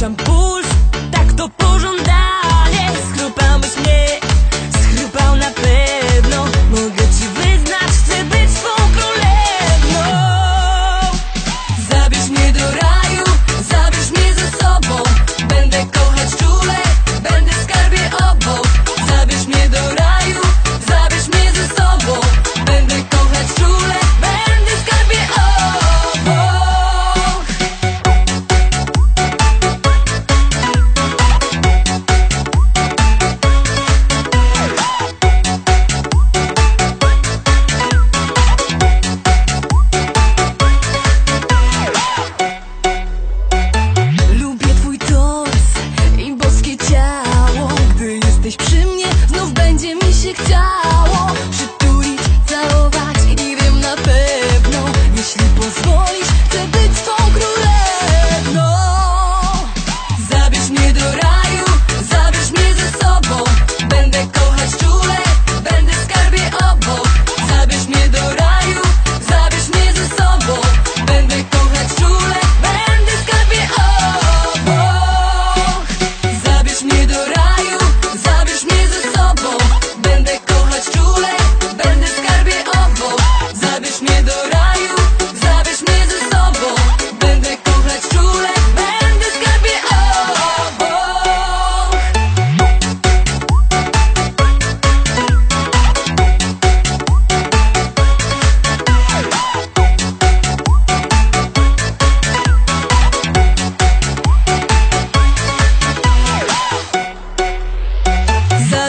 shampoo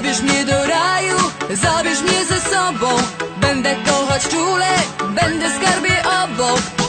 Zabierz mnie do raju, zabierz mnie ze sobą. Będę kochać czule, będę skarbie obok.